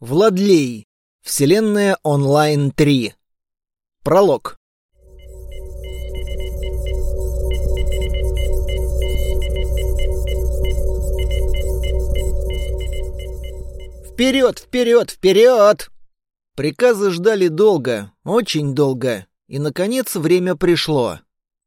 Владлей. Вселенная онлайн 3. Пролог. Вперед, вперед, вперед! Приказы ждали долго, очень долго, и, наконец, время пришло.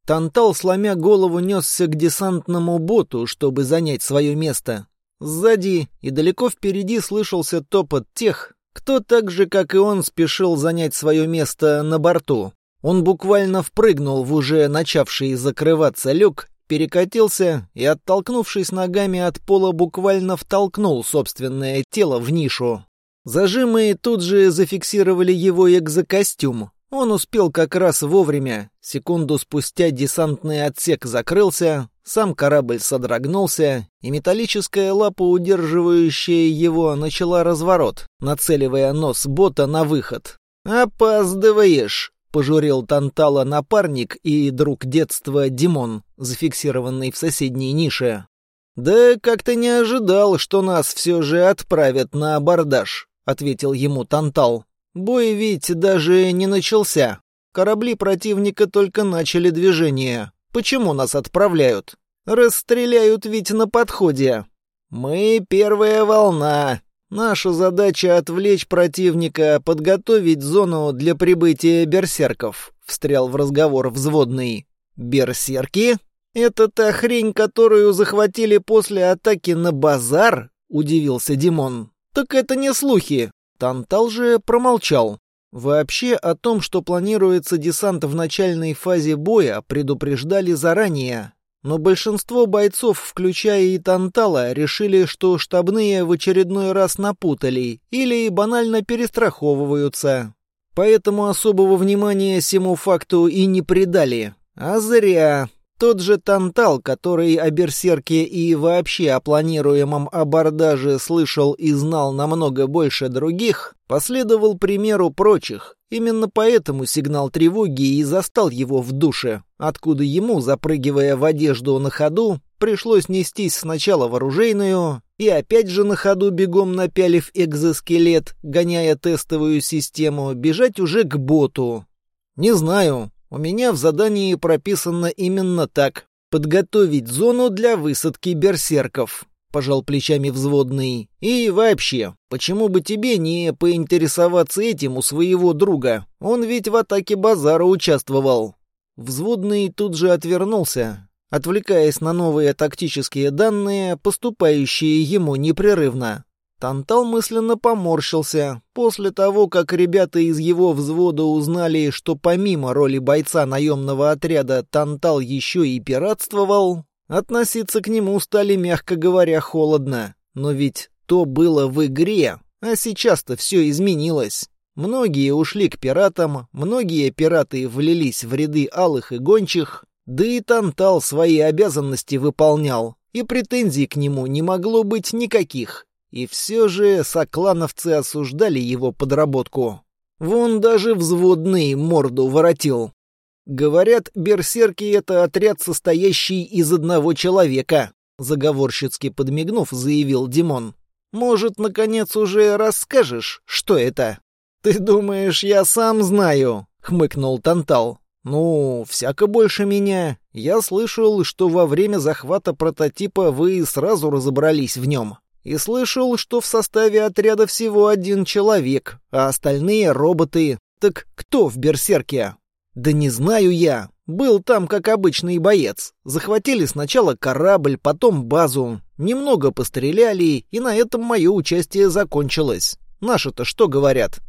Тантал, сломя голову, несся к десантному боту, чтобы занять свое место. Сзади и далеко впереди слышался топот тех, кто так же, как и он, спешил занять свое место на борту. Он буквально впрыгнул в уже начавший закрываться люк, перекатился и, оттолкнувшись ногами от пола, буквально втолкнул собственное тело в нишу. Зажимы тут же зафиксировали его экзокостюм, он успел как раз вовремя. Секунду спустя десантный отсек закрылся, сам корабль содрогнулся, и металлическая лапа, удерживающая его, начала разворот, нацеливая нос бота на выход. «Опаздываешь!» — пожурил Тантала напарник и друг детства Димон, зафиксированный в соседней нише. «Да как-то не ожидал, что нас все же отправят на абордаж», — ответил ему Тантал. Бой ведь даже не начался. Корабли противника только начали движение. Почему нас отправляют? Расстреляют ведь на подходе. Мы первая волна. Наша задача отвлечь противника, подготовить зону для прибытия берсерков. Встрял в разговор взводный. Берсерки? Это та хрень, которую захватили после атаки на базар? Удивился Димон. Так это не слухи. Тантал же промолчал. Вообще о том, что планируется десант в начальной фазе боя, предупреждали заранее. Но большинство бойцов, включая и Тантала, решили, что штабные в очередной раз напутали или банально перестраховываются. Поэтому особого внимания всему факту и не придали. А зря. Тот же Тантал, который о берсерке и вообще о планируемом абордаже слышал и знал намного больше других, последовал примеру прочих. Именно поэтому сигнал тревоги и застал его в душе, откуда ему, запрыгивая в одежду на ходу, пришлось нестись сначала в оружейную и опять же на ходу бегом напялив экзоскелет, гоняя тестовую систему, бежать уже к боту. Не знаю, у меня в задании прописано именно так. Подготовить зону для высадки берсерков. Пожал плечами взводный. И вообще, почему бы тебе не поинтересоваться этим у своего друга? Он ведь в атаке базара участвовал. Взводный тут же отвернулся, отвлекаясь на новые тактические данные, поступающие ему непрерывно. Тантал мысленно поморщился. После того, как ребята из его взвода узнали, что помимо роли бойца наемного отряда Тантал еще и пиратствовал, относиться к нему стали, мягко говоря, холодно. Но ведь то было в игре, а сейчас-то все изменилось. Многие ушли к пиратам, многие пираты влились в ряды алых и гончих, да и Тантал свои обязанности выполнял, и претензий к нему не могло быть никаких. И все же соклановцы осуждали его подработку. Вон даже взводный морду воротил. Говорят, берсерки — это отряд, состоящий из одного человека, заговорщицки подмигнув, заявил Димон. Может, наконец уже расскажешь, что это? Ты думаешь, я сам знаю? хмыкнул Тантал. «Ну, всяко больше меня. Я слышал, что во время захвата прототипа вы сразу разобрались в нем и слышал, что в составе отряда всего один человек, а остальные — роботы. Так кто в Берсерке? Да не знаю я. Был там как обычный боец. Захватили сначала корабль, потом базу. Немного постреляли, и на этом мое участие закончилось. Наши-то что говорят?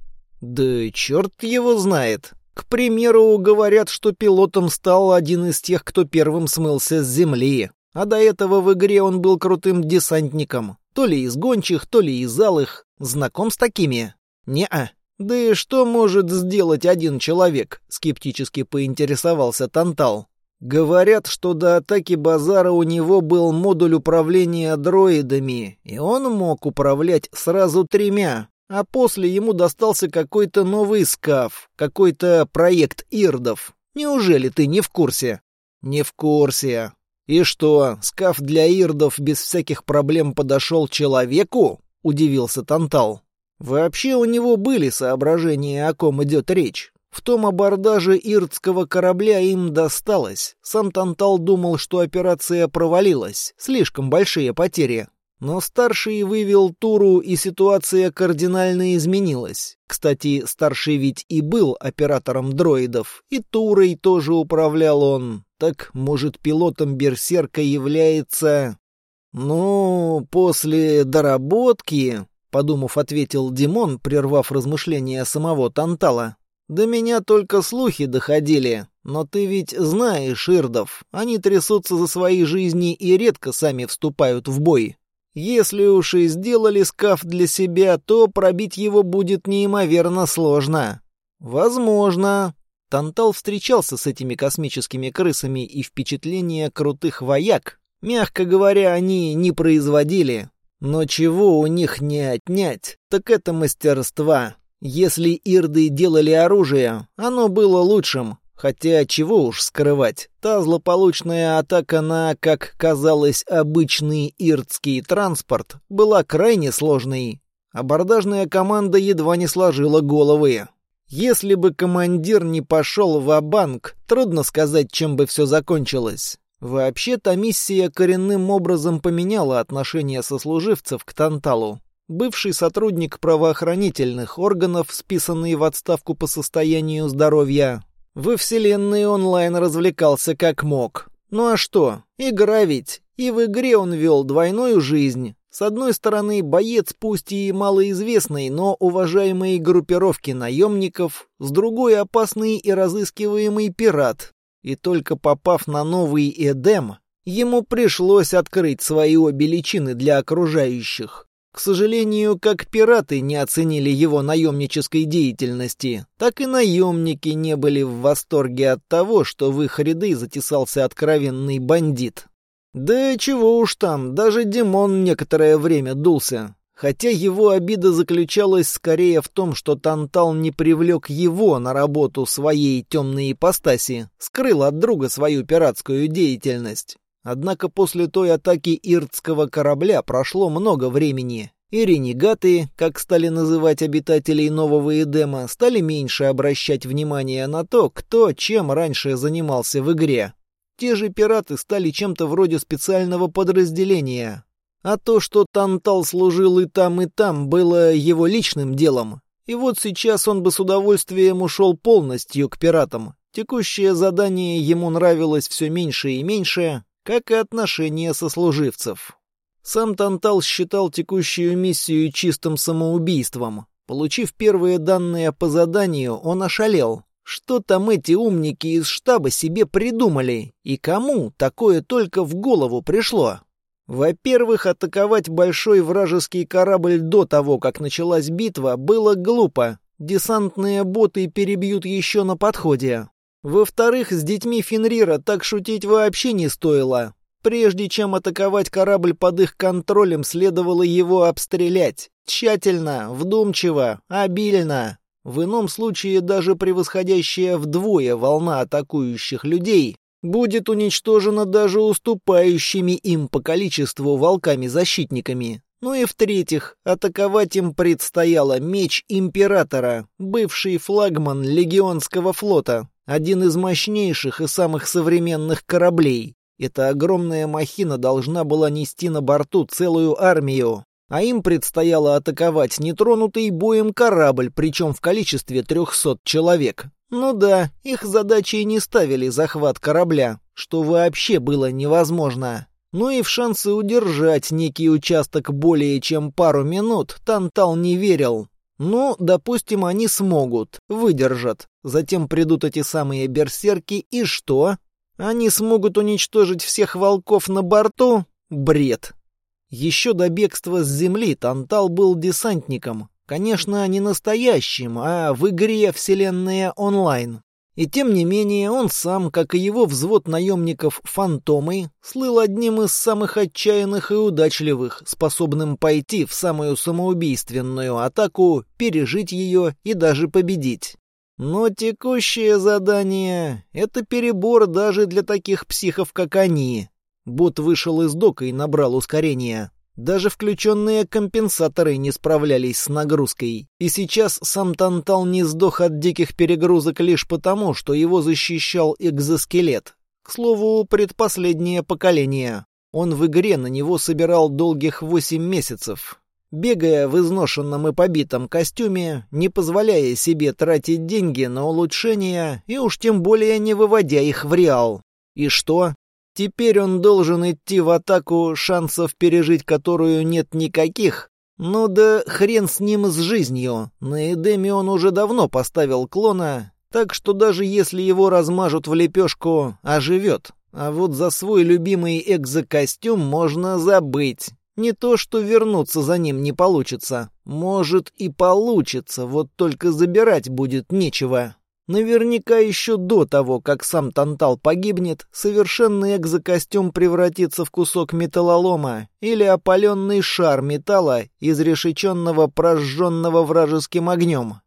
Да черт его знает. К примеру, говорят, что пилотом стал один из тех, кто первым смылся с земли. А до этого в игре он был крутым десантником. То ли из гончих, то ли из алых. Знаком с такими? Не-а. Да и что может сделать один человек? Скептически поинтересовался Тантал. Говорят, что до атаки базара у него был модуль управления дроидами, и он мог управлять сразу тремя. А после ему достался какой-то новый скаф, какой-то проект Ирдов. Неужели ты не в курсе? Не в курсе. «И что, скаф для ирдов без всяких проблем подошел человеку?» — удивился Тантал. Вообще у него были соображения, о ком идет речь. В том абордаже иртского корабля им досталось. Сам Тантал думал, что операция провалилась. Слишком большие потери. Но старший вывел туру, и ситуация кардинально изменилась. Кстати, старший ведь и был оператором дроидов, и турой тоже управлял он. Так, может, пилотом Берсерка является... «Ну, после доработки...» — подумав, ответил Димон, прервав размышления самого Тантала. «До меня только слухи доходили, но ты ведь знаешь ирдов, они трясутся за свои жизни и редко сами вступают в бой. Если уж и сделали скаф для себя, то пробить его будет неимоверно сложно. Возможно. Тантал встречался с этими космическими крысами, и впечатления крутых вояк, мягко говоря, они не производили. Но чего у них не отнять, так это мастерства. Если ирды делали оружие, оно было лучшим, Хотя чего уж скрывать, та злополучная атака на, как казалось, обычный иртский транспорт была крайне сложной. Абордажная команда едва не сложила головы. Если бы командир не пошел в банк трудно сказать, чем бы все закончилось. Вообще-то миссия коренным образом поменяла отношение сослуживцев к Танталу. Бывший сотрудник правоохранительных органов, списанный в отставку по состоянию здоровья, во вселенной онлайн развлекался как мог. Ну а что? Игра ведь. И в игре он вел двойную жизнь. С одной стороны, боец пусть и малоизвестный, но уважаемой группировки наемников, с другой — опасный и разыскиваемый пират. И только попав на новый Эдем, ему пришлось открыть свои обе личины для окружающих. К сожалению, как пираты не оценили его наемнической деятельности, так и наемники не были в восторге от того, что в их ряды затесался откровенный бандит. Да чего уж там, даже Димон некоторое время дулся. Хотя его обида заключалась скорее в том, что Тантал не привлек его на работу своей темной ипостаси, скрыл от друга свою пиратскую деятельность. Однако после той атаки иртского корабля прошло много времени, и ренегаты, как стали называть обитателей Нового Эдема, стали меньше обращать внимание на то, кто чем раньше занимался в игре. Те же пираты стали чем-то вроде специального подразделения. А то, что Тантал служил и там, и там, было его личным делом. И вот сейчас он бы с удовольствием ушел полностью к пиратам. Текущее задание ему нравилось все меньше и меньше, как и отношения сослуживцев. Сам Тантал считал текущую миссию чистым самоубийством. Получив первые данные по заданию, он ошалел. Что там эти умники из штаба себе придумали? И кому такое только в голову пришло? Во-первых, атаковать большой вражеский корабль до того, как началась битва, было глупо. Десантные боты перебьют еще на подходе. Во-вторых, с детьми Фенрира так шутить вообще не стоило. Прежде чем атаковать корабль под их контролем, следовало его обстрелять. Тщательно, вдумчиво, обильно. В ином случае даже превосходящая вдвое волна атакующих людей будет уничтожена даже уступающими им по количеству волками-защитниками. Ну и в-третьих, атаковать им предстояло меч Императора, бывший флагман Легионского флота, один из мощнейших и самых современных кораблей. Эта огромная махина должна была нести на борту целую армию, а им предстояло атаковать нетронутый боем корабль, причем в количестве трехсот человек. Ну да, их задачей не ставили захват корабля, что вообще было невозможно. Ну и в шансы удержать некий участок более чем пару минут Тантал не верил. Ну, допустим, они смогут, выдержат. Затем придут эти самые берсерки, и что? Они смогут уничтожить всех волков на борту? Бред. Еще до бегства с земли Тантал был десантником. Конечно, не настоящим, а в игре «Вселенная онлайн». И тем не менее, он сам, как и его взвод наемников «Фантомы», слыл одним из самых отчаянных и удачливых, способным пойти в самую самоубийственную атаку, пережить ее и даже победить. Но текущее задание — это перебор даже для таких психов, как они. Бот вышел из дока и набрал ускорение. Даже включенные компенсаторы не справлялись с нагрузкой. И сейчас сам Тантал не сдох от диких перегрузок лишь потому, что его защищал экзоскелет. К слову, предпоследнее поколение. Он в игре на него собирал долгих восемь месяцев. Бегая в изношенном и побитом костюме, не позволяя себе тратить деньги на улучшения и уж тем более не выводя их в реал. И что? Теперь он должен идти в атаку, шансов пережить которую нет никаких. Ну да хрен с ним с жизнью. На Эдеме он уже давно поставил клона, так что даже если его размажут в лепешку, оживет. А вот за свой любимый экзокостюм можно забыть. Не то, что вернуться за ним не получится. Может и получится, вот только забирать будет нечего. Наверняка еще до того, как сам Тантал погибнет, совершенный экзокостюм превратится в кусок металлолома или опаленный шар металла, изрешеченного прожженного вражеским огнем.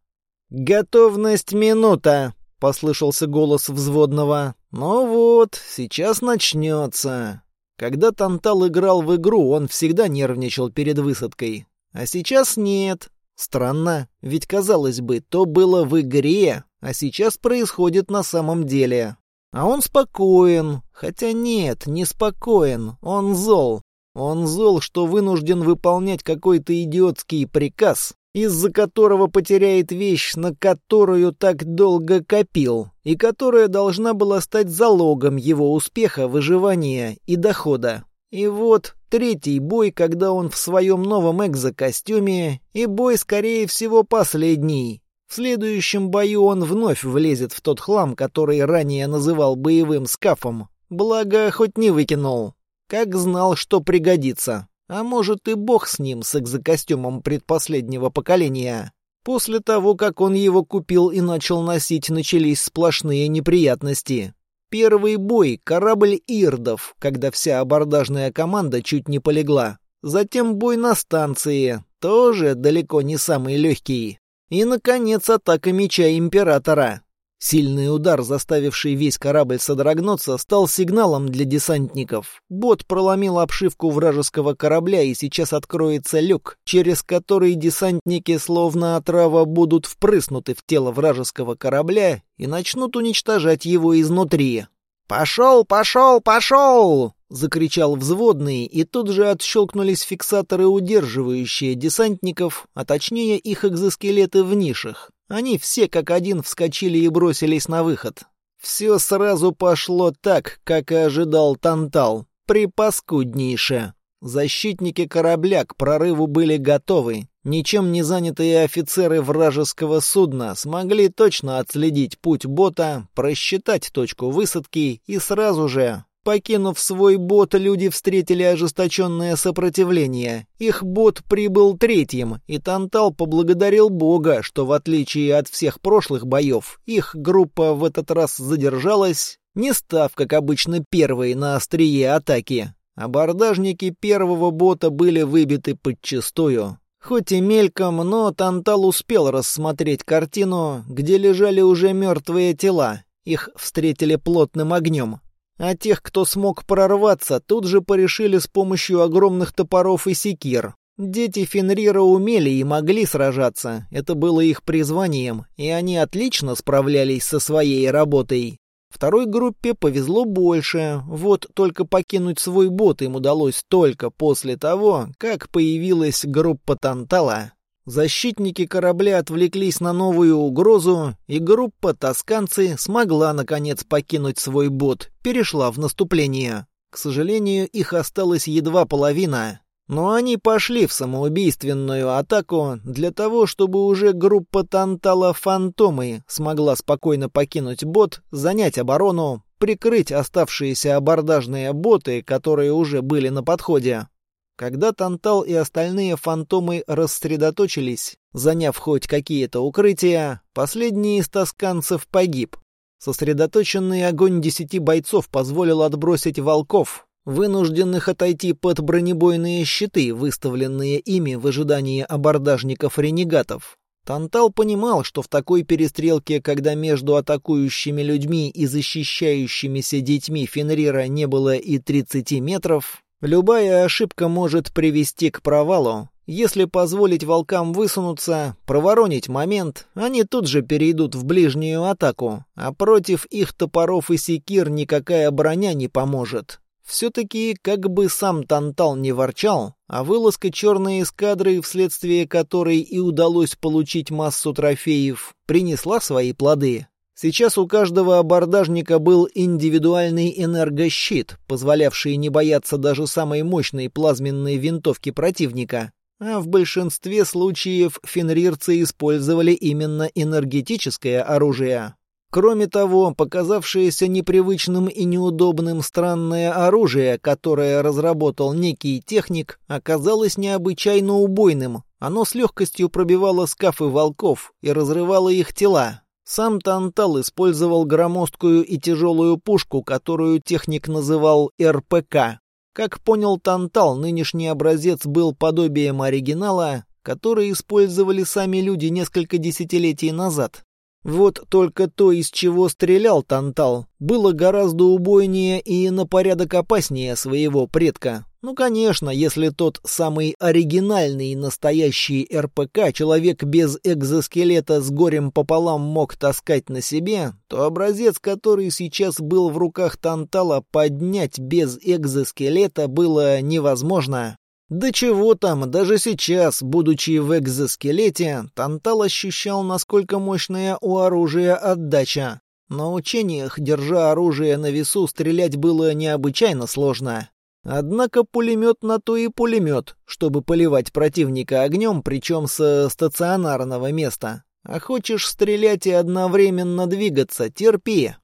«Готовность минута!» — послышался голос взводного. «Ну вот, сейчас начнется». Когда Тантал играл в игру, он всегда нервничал перед высадкой. А сейчас нет. Странно, ведь, казалось бы, то было в игре, а сейчас происходит на самом деле. А он спокоен. Хотя нет, не спокоен. Он зол. Он зол, что вынужден выполнять какой-то идиотский приказ, из-за которого потеряет вещь, на которую так долго копил, и которая должна была стать залогом его успеха, выживания и дохода. И вот третий бой, когда он в своем новом экзокостюме, и бой, скорее всего, последний. В следующем бою он вновь влезет в тот хлам, который ранее называл боевым скафом. Благо, хоть не выкинул. Как знал, что пригодится. А может и бог с ним, с экзокостюмом предпоследнего поколения. После того, как он его купил и начал носить, начались сплошные неприятности. Первый бой — корабль Ирдов, когда вся абордажная команда чуть не полегла. Затем бой на станции, тоже далеко не самый легкий. И, наконец, атака меча Императора. Сильный удар, заставивший весь корабль содрогнуться, стал сигналом для десантников. Бот проломил обшивку вражеского корабля, и сейчас откроется люк, через который десантники, словно отрава, будут впрыснуты в тело вражеского корабля и начнут уничтожать его изнутри. «Пошел, пошел, пошел!» — закричал взводный, и тут же отщелкнулись фиксаторы, удерживающие десантников, а точнее их экзоскелеты в нишах. Они все как один вскочили и бросились на выход. Все сразу пошло так, как и ожидал Тантал. Припаскуднейше. Защитники корабля к прорыву были готовы. Ничем не занятые офицеры вражеского судна смогли точно отследить путь бота, просчитать точку высадки и сразу же Покинув свой бот, люди встретили ожесточенное сопротивление. Их бот прибыл третьим, и Тантал поблагодарил Бога, что в отличие от всех прошлых боев, их группа в этот раз задержалась, не став, как обычно, первой на острие атаки. Абордажники первого бота были выбиты подчистую. Хоть и мельком, но Тантал успел рассмотреть картину, где лежали уже мертвые тела. Их встретили плотным огнем. А тех, кто смог прорваться, тут же порешили с помощью огромных топоров и секир. Дети Фенрира умели и могли сражаться, это было их призванием, и они отлично справлялись со своей работой. Второй группе повезло больше, вот только покинуть свой бот им удалось только после того, как появилась группа Тантала. Защитники корабля отвлеклись на новую угрозу, и группа тосканцы смогла, наконец, покинуть свой бот, перешла в наступление. К сожалению, их осталось едва половина. Но они пошли в самоубийственную атаку для того, чтобы уже группа Тантала Фантомы смогла спокойно покинуть бот, занять оборону, прикрыть оставшиеся абордажные боты, которые уже были на подходе. Когда Тантал и остальные фантомы рассредоточились, заняв хоть какие-то укрытия, последний из тосканцев погиб. Сосредоточенный огонь десяти бойцов позволил отбросить волков, вынужденных отойти под бронебойные щиты, выставленные ими в ожидании абордажников-ренегатов. Тантал понимал, что в такой перестрелке, когда между атакующими людьми и защищающимися детьми Фенрира не было и 30 метров, Любая ошибка может привести к провалу. Если позволить волкам высунуться, проворонить момент, они тут же перейдут в ближнюю атаку, а против их топоров и секир никакая броня не поможет. Все-таки, как бы сам Тантал не ворчал, а вылазка черной эскадры, вследствие которой и удалось получить массу трофеев, принесла свои плоды. Сейчас у каждого абордажника был индивидуальный энергощит, позволявший не бояться даже самой мощной плазменной винтовки противника, а в большинстве случаев фенрирцы использовали именно энергетическое оружие. Кроме того, показавшееся непривычным и неудобным странное оружие, которое разработал некий техник, оказалось необычайно убойным. Оно с легкостью пробивало скафы волков и разрывало их тела. Сам Тантал использовал громоздкую и тяжелую пушку, которую техник называл РПК. Как понял Тантал, нынешний образец был подобием оригинала, который использовали сами люди несколько десятилетий назад. Вот только то, из чего стрелял Тантал, было гораздо убойнее и на порядок опаснее своего предка. Ну, конечно, если тот самый оригинальный и настоящий РПК человек без экзоскелета с горем пополам мог таскать на себе, то образец, который сейчас был в руках Тантала, поднять без экзоскелета было невозможно. Да чего там, даже сейчас, будучи в экзоскелете, Тантал ощущал, насколько мощная у оружия отдача. На учениях, держа оружие на весу, стрелять было необычайно сложно. Однако пулемет на то и пулемет, чтобы поливать противника огнем, причем со стационарного места. А хочешь стрелять и одновременно двигаться, терпи.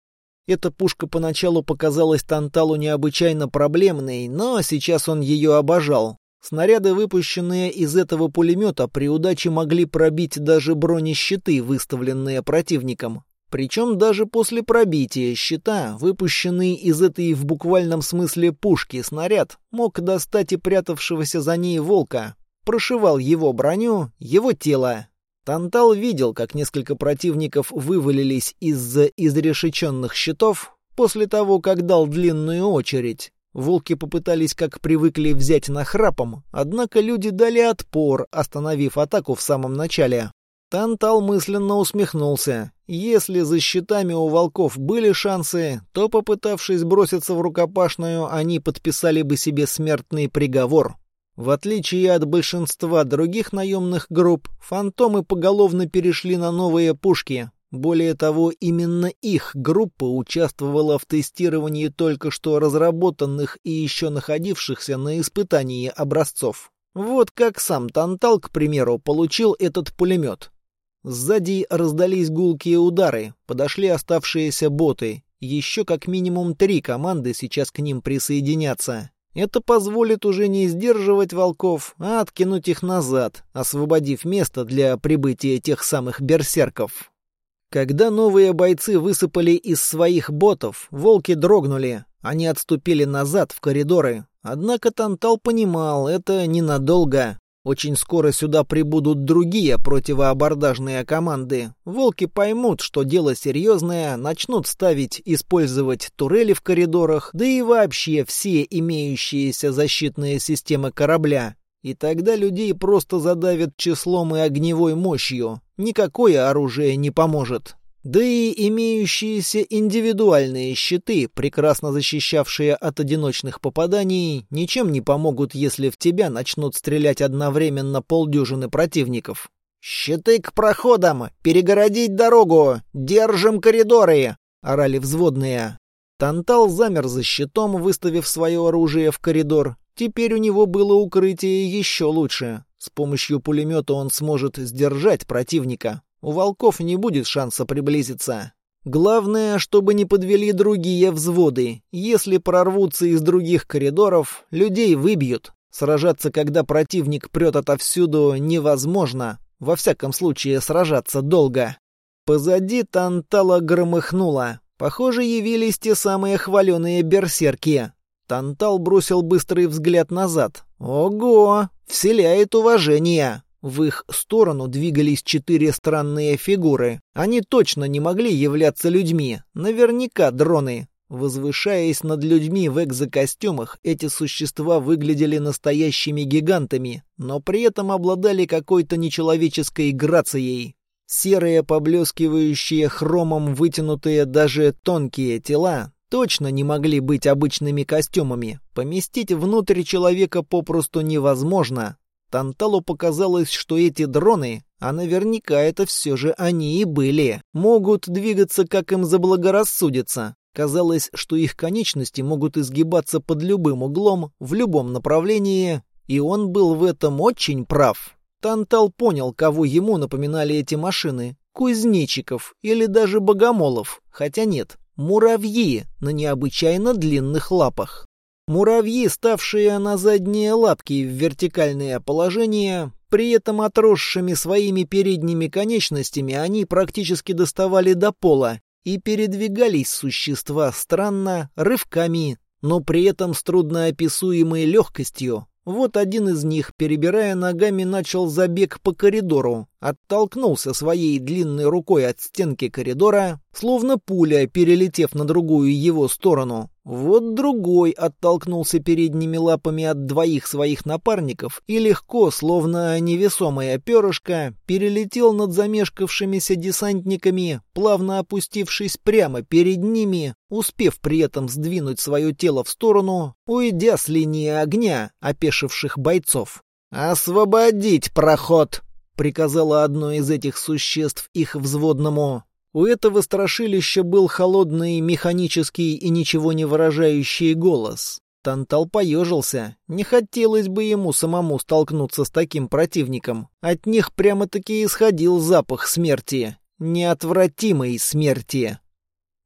Эта пушка поначалу показалась Танталу необычайно проблемной, но сейчас он ее обожал. Снаряды, выпущенные из этого пулемета, при удаче могли пробить даже бронещиты, выставленные противником. Причем даже после пробития щита, выпущенный из этой в буквальном смысле пушки снаряд, мог достать и прятавшегося за ней волка. Прошивал его броню, его тело. Тантал видел, как несколько противников вывалились из-за изрешеченных щитов после того, как дал длинную очередь. Волки попытались, как привыкли, взять нахрапом, однако люди дали отпор, остановив атаку в самом начале. Тантал мысленно усмехнулся. Если за щитами у волков были шансы, то, попытавшись броситься в рукопашную, они подписали бы себе смертный приговор. В отличие от большинства других наемных групп, фантомы поголовно перешли на новые пушки. Более того, именно их группа участвовала в тестировании только что разработанных и еще находившихся на испытании образцов. Вот как сам Тантал, к примеру, получил этот пулемет. Сзади раздались гулкие удары, подошли оставшиеся боты. Еще как минимум три команды сейчас к ним присоединятся. Это позволит уже не сдерживать волков, а откинуть их назад, освободив место для прибытия тех самых берсерков. Когда новые бойцы высыпали из своих ботов, волки дрогнули. Они отступили назад в коридоры. Однако Тантал понимал, это ненадолго. Очень скоро сюда прибудут другие противоабордажные команды. Волки поймут, что дело серьезное, начнут ставить, использовать турели в коридорах, да и вообще все имеющиеся защитные системы корабля. И тогда людей просто задавят числом и огневой мощью. Никакое оружие не поможет. Да и имеющиеся индивидуальные щиты, прекрасно защищавшие от одиночных попаданий, ничем не помогут, если в тебя начнут стрелять одновременно полдюжины противников. «Щиты к проходам! Перегородить дорогу! Держим коридоры!» — орали взводные. Тантал замер за щитом, выставив свое оружие в коридор. Теперь у него было укрытие еще лучше. С помощью пулемета он сможет сдержать противника. У волков не будет шанса приблизиться. Главное, чтобы не подвели другие взводы. Если прорвутся из других коридоров, людей выбьют. Сражаться, когда противник прет отовсюду, невозможно. Во всяком случае, сражаться долго. Позади Тантала громыхнуло. Похоже, явились те самые хваленые берсерки. Тантал бросил быстрый взгляд назад. Ого! Вселяет уважение. В их сторону двигались четыре странные фигуры. Они точно не могли являться людьми. Наверняка дроны. Возвышаясь над людьми в экзокостюмах, эти существа выглядели настоящими гигантами, но при этом обладали какой-то нечеловеческой грацией. Серые, поблескивающие хромом вытянутые даже тонкие тела точно не могли быть обычными костюмами. Поместить внутрь человека попросту невозможно. Танталу показалось, что эти дроны, а наверняка это все же они и были, могут двигаться, как им заблагорассудится. Казалось, что их конечности могут изгибаться под любым углом, в любом направлении, и он был в этом очень прав. Тантал понял, кого ему напоминали эти машины. Кузнечиков или даже богомолов, хотя нет, муравьи на необычайно длинных лапах. Муравьи, ставшие на задние лапки в вертикальное положение, при этом отросшими своими передними конечностями, они практически доставали до пола и передвигались существа странно, рывками, но при этом с трудноописуемой легкостью. Вот один из них, перебирая ногами, начал забег по коридору, оттолкнулся своей длинной рукой от стенки коридора, словно пуля, перелетев на другую его сторону. Вот другой оттолкнулся передними лапами от двоих своих напарников и легко, словно невесомое перышко, перелетел над замешкавшимися десантниками, плавно опустившись прямо перед ними, успев при этом сдвинуть свое тело в сторону, уйдя с линии огня опешивших бойцов. «Освободить проход!» — приказало одно из этих существ их взводному. У этого страшилища был холодный, механический и ничего не выражающий голос. Тантал поежился. Не хотелось бы ему самому столкнуться с таким противником. От них прямо-таки исходил запах смерти. Неотвратимой смерти.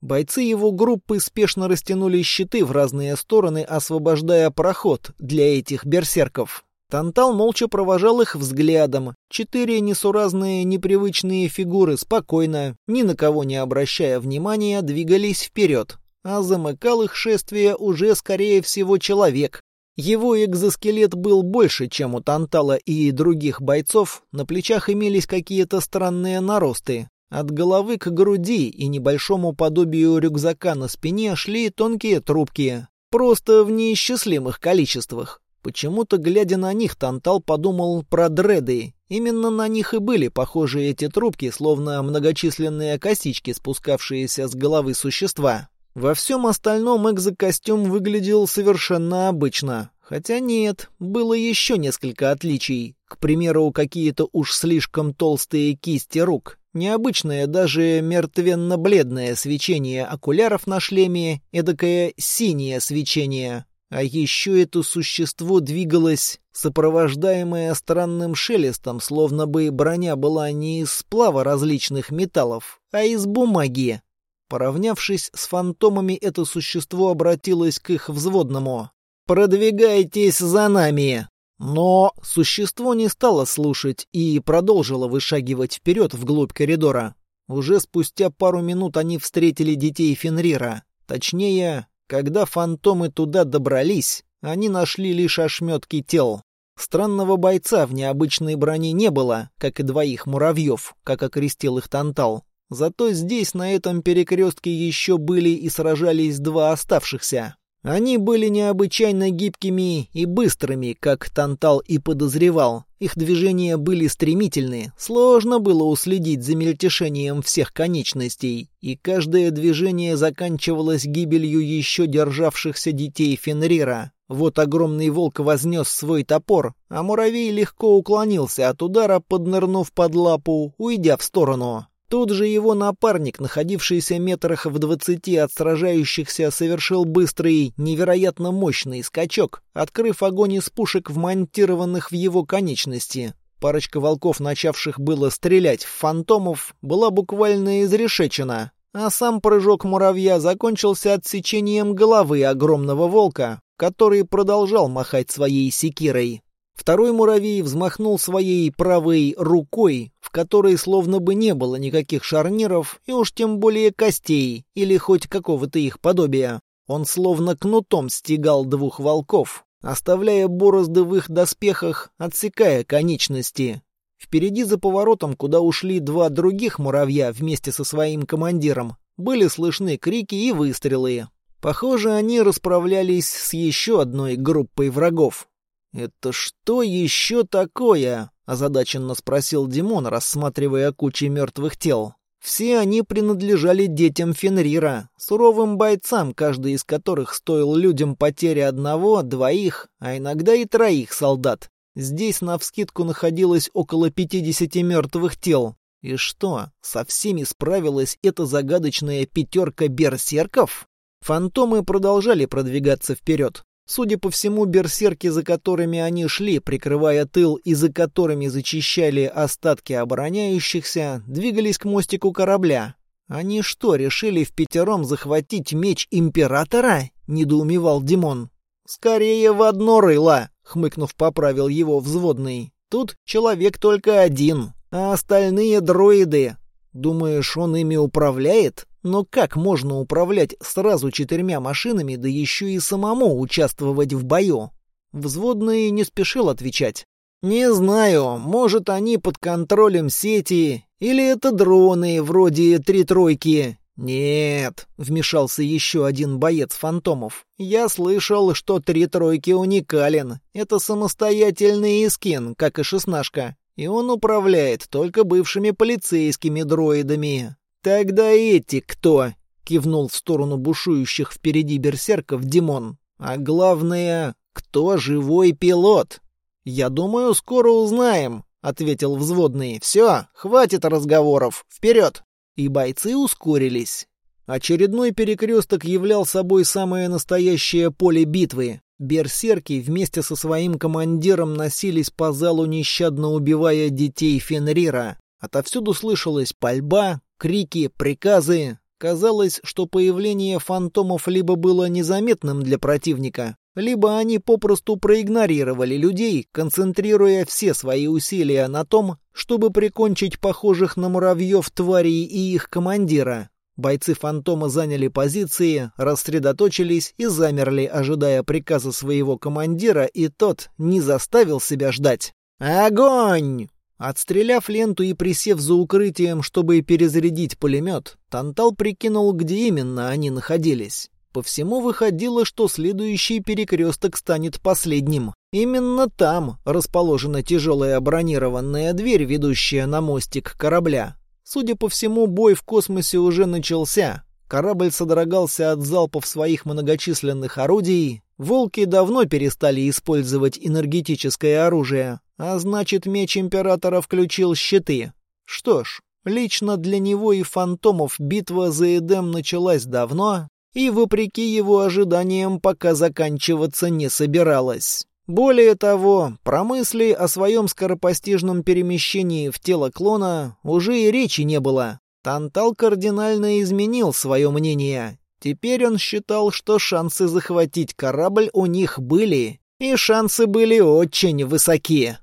Бойцы его группы спешно растянули щиты в разные стороны, освобождая проход для этих берсерков. Тантал молча провожал их взглядом. Четыре несуразные, непривычные фигуры спокойно, ни на кого не обращая внимания, двигались вперед. А замыкал их шествие уже, скорее всего, человек. Его экзоскелет был больше, чем у Тантала и других бойцов, на плечах имелись какие-то странные наросты. От головы к груди и небольшому подобию рюкзака на спине шли тонкие трубки, просто в неисчислимых количествах. Почему-то, глядя на них, Тантал подумал про дреды. Именно на них и были похожи эти трубки, словно многочисленные косички, спускавшиеся с головы существа. Во всем остальном экзокостюм выглядел совершенно обычно. Хотя нет, было еще несколько отличий. К примеру, какие-то уж слишком толстые кисти рук. Необычное даже мертвенно-бледное свечение окуляров на шлеме, эдакое синее свечение. А еще это существо двигалось, сопровождаемое странным шелестом, словно бы броня была не из сплава различных металлов, а из бумаги. Поравнявшись с фантомами, это существо обратилось к их взводному. «Продвигайтесь за нами!» Но существо не стало слушать и продолжило вышагивать вперед вглубь коридора. Уже спустя пару минут они встретили детей Фенрира. Точнее, когда фантомы туда добрались, они нашли лишь ошметки тел. Странного бойца в необычной броне не было, как и двоих муравьев, как окрестил их Тантал. Зато здесь, на этом перекрестке, еще были и сражались два оставшихся. Они были необычайно гибкими и быстрыми, как Тантал и подозревал. Их движения были стремительны, сложно было уследить за мельтешением всех конечностей, и каждое движение заканчивалось гибелью еще державшихся детей Фенрира. Вот огромный волк вознес свой топор, а муравей легко уклонился от удара, поднырнув под лапу, уйдя в сторону. Тут же его напарник, находившийся метрах в двадцати от сражающихся, совершил быстрый, невероятно мощный скачок, открыв огонь из пушек, вмонтированных в его конечности. Парочка волков, начавших было стрелять в фантомов, была буквально изрешечена, а сам прыжок муравья закончился отсечением головы огромного волка, который продолжал махать своей секирой. Второй муравей взмахнул своей правой рукой, в которой словно бы не было никаких шарниров и уж тем более костей или хоть какого-то их подобия. Он словно кнутом стегал двух волков, оставляя борозды в их доспехах, отсекая конечности. Впереди за поворотом, куда ушли два других муравья вместе со своим командиром, были слышны крики и выстрелы. Похоже, они расправлялись с еще одной группой врагов. «Это что еще такое?» — озадаченно спросил Димон, рассматривая кучи мертвых тел. Все они принадлежали детям Фенрира, суровым бойцам, каждый из которых стоил людям потери одного, двоих, а иногда и троих солдат. Здесь навскидку находилось около пятидесяти мертвых тел. И что, со всеми справилась эта загадочная пятерка берсерков? Фантомы продолжали продвигаться вперед. Судя по всему, берсерки, за которыми они шли, прикрывая тыл и за которыми зачищали остатки обороняющихся, двигались к мостику корабля. «Они что, решили в пятером захватить меч Императора?» — недоумевал Димон. «Скорее в одно рыло!» — хмыкнув, поправил его взводный. «Тут человек только один, а остальные дроиды. Думаешь, он ими управляет?» Но как можно управлять сразу четырьмя машинами, да еще и самому участвовать в бою? Взводный не спешил отвечать. «Не знаю, может, они под контролем сети, или это дроны, вроде «три тройки». «Нет», — вмешался еще один боец фантомов. «Я слышал, что «три тройки» уникален. Это самостоятельный искин, как и шестнашка. И он управляет только бывшими полицейскими дроидами. «Тогда эти кто?» — кивнул в сторону бушующих впереди берсерков Димон. «А главное, кто живой пилот?» «Я думаю, скоро узнаем», — ответил взводный. «Все, хватит разговоров, вперед!» И бойцы ускорились. Очередной перекресток являл собой самое настоящее поле битвы. Берсерки вместе со своим командиром носились по залу, нещадно убивая детей Фенрира. Отовсюду слышалась пальба, крики, приказы. Казалось, что появление фантомов либо было незаметным для противника, либо они попросту проигнорировали людей, концентрируя все свои усилия на том, чтобы прикончить похожих на муравьев тварей и их командира. Бойцы фантома заняли позиции, рассредоточились и замерли, ожидая приказа своего командира, и тот не заставил себя ждать. «Огонь!» Отстреляв ленту и присев за укрытием, чтобы перезарядить пулемет, Тантал прикинул, где именно они находились. По всему выходило, что следующий перекресток станет последним. Именно там расположена тяжелая бронированная дверь, ведущая на мостик корабля. Судя по всему, бой в космосе уже начался. Корабль содрогался от залпов своих многочисленных орудий. Волки давно перестали использовать энергетическое оружие, а значит, меч Императора включил щиты. Что ж, лично для него и фантомов битва за Эдем началась давно, и, вопреки его ожиданиям, пока заканчиваться не собиралась. Более того, про мысли о своем скоропостижном перемещении в тело клона уже и речи не было. Тантал кардинально изменил свое мнение. Теперь он считал, что шансы захватить корабль у них были, и шансы были очень высокие.